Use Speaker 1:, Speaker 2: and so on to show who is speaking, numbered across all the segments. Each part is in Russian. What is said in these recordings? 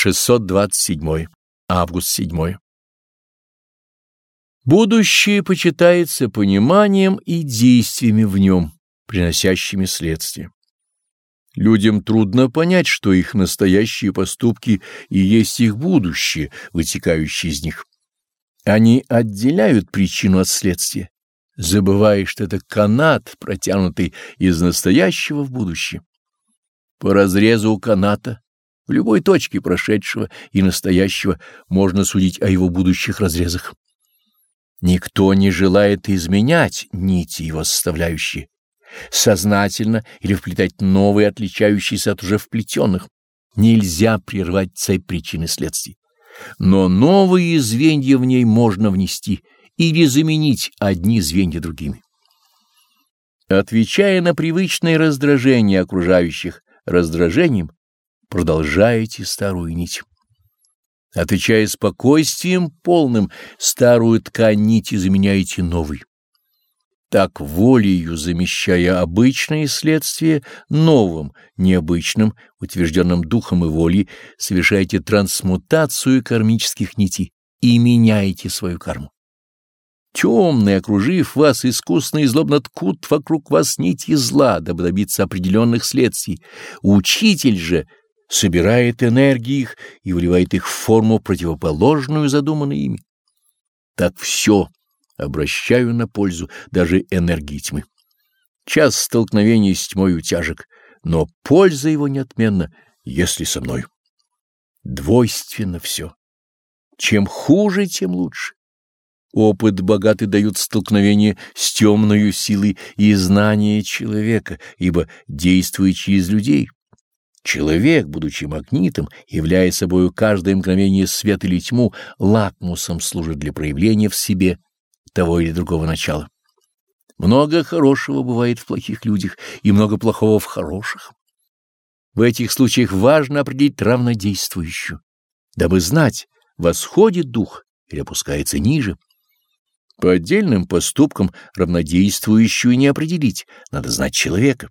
Speaker 1: 627. Август 7. Будущее почитается пониманием и действиями в нем, приносящими следствие. Людям трудно понять, что их настоящие поступки и есть их будущее, вытекающее из них. Они отделяют причину от следствия, забывая, что это канат, протянутый из настоящего в будущее. По разрезу каната в любой точке прошедшего и настоящего можно судить о его будущих разрезах. Никто не желает изменять нити его составляющие, сознательно или вплетать новые, отличающиеся от уже вплетенных. Нельзя прервать цепь причин и следствий. Но новые звенья в ней можно внести или заменить одни звенья другими. Отвечая на привычные раздражения окружающих раздражением, продолжаете старую нить. Отвечая спокойствием полным, старую ткань нити заменяете новой. Так волею замещая обычные следствия новым, необычным, утвержденным духом и волей, совершаете трансмутацию кармических нитей и меняете свою карму. Темные, окружив вас, искусно и злобно ткут вокруг вас нити зла, дабы добиться определенных следствий. Учитель же — собирает энергии их и выливает их в форму, противоположную задуманной ими. Так все обращаю на пользу даже энергии тьмы. Час столкновения с тьмой тяжек, но польза его неотменна, если со мной. Двойственно все. Чем хуже, тем лучше. Опыт богатый дают столкновение с темною силой и знание человека, ибо действует через людей. Человек, будучи магнитом, являя собою каждое мгновение свет или тьму, лакмусом служит для проявления в себе того или другого начала. Много хорошего бывает в плохих людях и много плохого в хороших. В этих случаях важно определить равнодействующую, дабы знать, восходит дух или опускается ниже. По отдельным поступкам равнодействующую не определить, надо знать человека.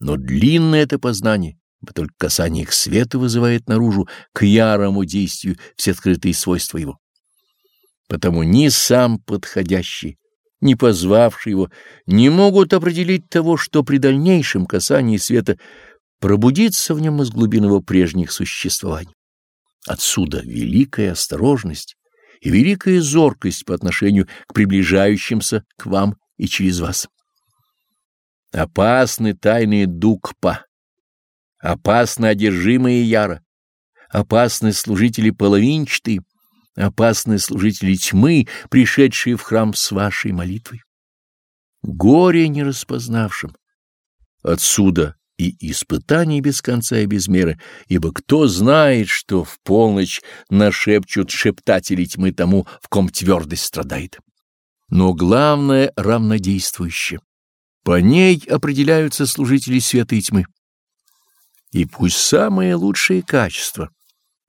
Speaker 1: Но длинное это познание, только касание их света вызывает наружу к ярому действию все скрытые свойства его. Потому ни сам подходящий, ни позвавший его не могут определить того, что при дальнейшем касании света пробудится в нем из глубин его прежних существований. Отсюда великая осторожность и великая зоркость по отношению к приближающимся к вам и через вас. Опасны тайные дукпа, опасны одержимые яро, опасны служители половинчатые, опасны служители тьмы, пришедшие в храм с вашей молитвой. Горе не распознавшим. Отсюда и испытаний без конца и без меры, ибо кто знает, что в полночь нашепчут шептатели тьмы тому, в ком твердость страдает. Но главное — равнодействующее. По ней определяются служители света и тьмы. И пусть самые лучшие качества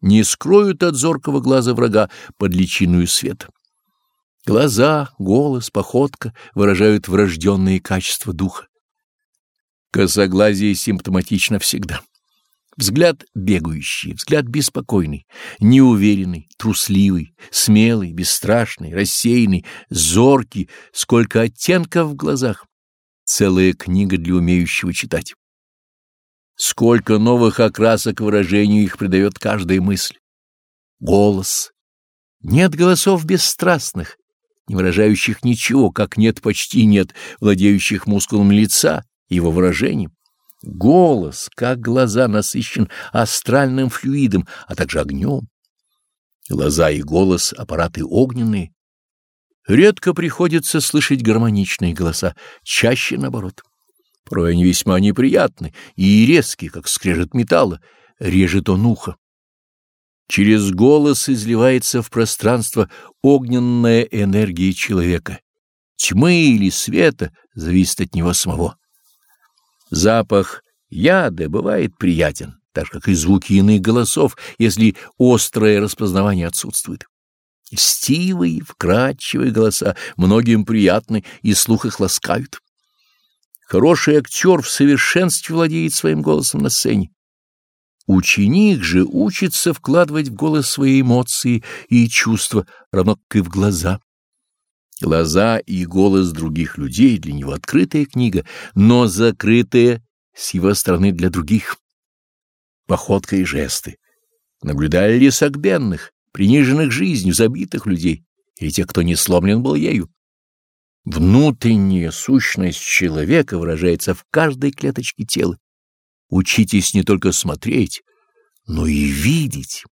Speaker 1: не скроют от зоркого глаза врага под личиную света. Глаза, голос, походка выражают врожденные качества духа. Косоглазие симптоматично всегда. Взгляд бегающий, взгляд беспокойный, неуверенный, трусливый, смелый, бесстрашный, рассеянный, зоркий, сколько оттенков в глазах. Целая книга для умеющего читать. Сколько новых окрасок выражению их придает каждая мысль. Голос. Нет голосов бесстрастных, не выражающих ничего, как нет почти нет владеющих мускулом лица и его выражением. Голос, как глаза, насыщен астральным флюидом, а также огнем. Глаза и голос — аппараты огненные. Редко приходится слышать гармоничные голоса, чаще наоборот. Порой они весьма неприятны и резкие, как скрежет металла, режет он ухо. Через голос изливается в пространство огненная энергия человека. Тьмы или света зависит от него самого. Запах яда бывает приятен, так как и звуки иных голосов, если острое распознавание отсутствует. Льстивые, вкрадчивые голоса многим приятны и слух их ласкают. Хороший актер в совершенстве владеет своим голосом на сцене. Ученик же учится вкладывать в голос свои эмоции и чувства, равно как и в глаза. Глаза и голос других людей для него открытая книга, но закрытая с его стороны для других. Походка и жесты. Наблюдали ли согбенных, приниженных жизнью, забитых людей, или тех, кто не сломлен был ею? Внутренняя сущность человека выражается в каждой клеточке тела. Учитесь не только смотреть, но и видеть.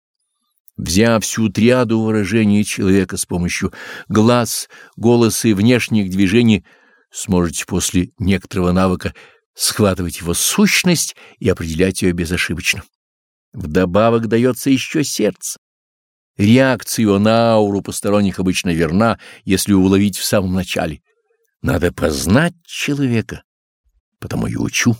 Speaker 1: Взяв всю триаду выражения человека с помощью глаз, голоса и внешних движений, сможете после некоторого навыка схватывать его сущность и определять ее безошибочно. Вдобавок дается еще сердце. Реакция его на ауру посторонних обычно верна, если уловить в самом начале. Надо познать человека, потому и учу.